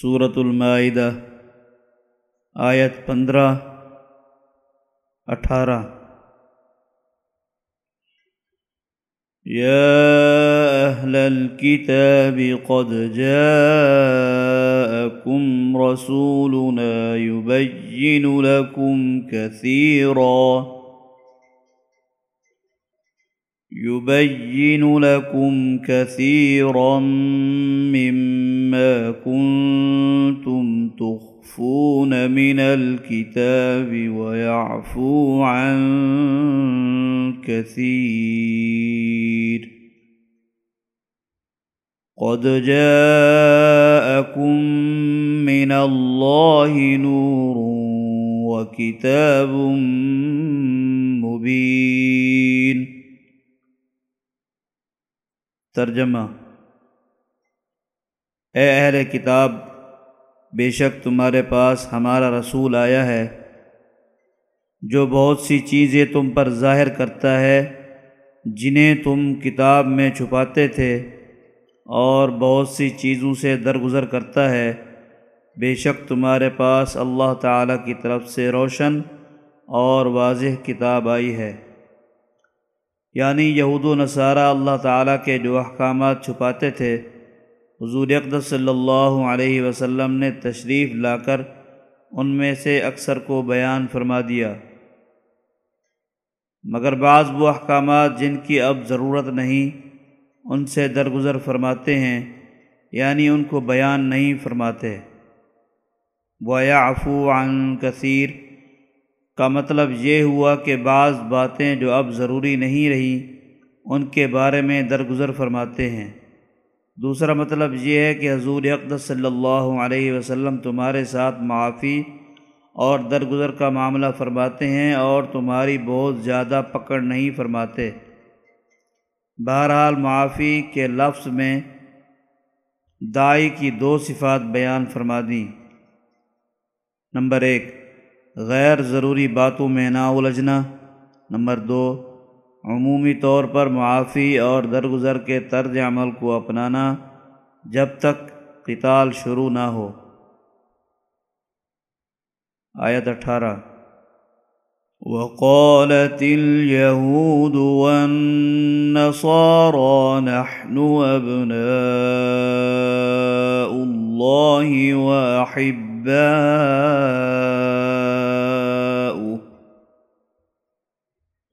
صورت المائدہ آیت پندرہ اٹھارہ يا أهل الكتاب قد جاءكم رسولنا يبين لكم كثيرا يبين لكم كثيرا مما كنتم تخفون من الكتاب ويعفو عن كثير قد جاءكم من الله نور وكتاب مبين ترجمہ اے اہل کتاب، بے شک تمہارے پاس ہمارا رسول آیا ہے، جو بہت سی چیزیں تم پر ظاہر کرتا ہے، جنہیں تم کتاب میں چھپاتے تھے اور بہت سی چیزوں سے درگزر کرتا ہے۔ بے شک تمہارے پاس اللہ تعالیٰ کی طرف سے روشن اور واضح کتاب آئی ہے۔ یعنی یہود و نصارہ اللہ تعالیٰ کے جو احکامات چھپاتے تھے حضور اقدس صلی اللہ علیہ وسلم نے تشریف لا کر ان میں سے اکثر کو بیان فرما دیا۔ مگر بعض وہ احکامات جن کی اب ضرورت نہیں، ان سے درگزر فرماتے ہیں یعنی ان کو بیان نہیں فرماتے۔ افو عن کثیر کا مطلب یہ ہوا کہ بعض باتیں جو اب ضروری نہیں رہی، ان کے بارے میں درگزر فرماتے ہیں۔ دوسرا مطلب یہ ہے کہ حضور اقدس صلی اللہ علیہ وسلم تمہارے ساتھ معافی اور درگزر کا معاملہ فرماتے ہیں اور تمہاری بہت زیادہ پکڑ نہیں فرماتے۔ بہرحال معافی کے لفظ میں دائی کی دو صفات بیان فرما دیں۔ نمبر ایک، غیر ضروری باتوں میں نہ الجھنا۔ نمبر دو عمومی طور پر معافی اور درگزر کے طرز عمل کو اپنانا جب تک قتال شروع نہ ہو۔ آیت اٹھارہ۔ وقالت اليهود والنصارى نحن أبناء الله وأحباؤه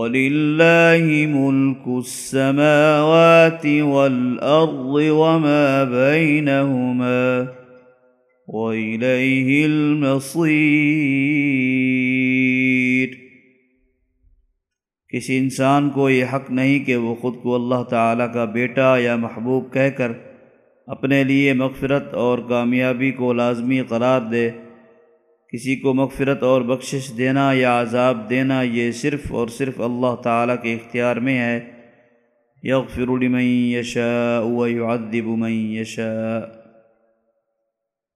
ولله ملك السماوات والأرض وما بينهما وإليه المصير کسی انسان کو یہ حق نہیں کہ وہ خود کو اللہ تعالیٰ کا بیٹا یا محبوب کہہ کر اپنے لیے مغفرت اور کامیابی کو لازمی قرار دے کسی کو مغفرت اور بخشش دینا یا عذاب دینا یہ صرف اور صرف اللہ تعالیٰ کے اختیار میں ہے۔ یغفر لمن یشاء ویعذب من یشاء۔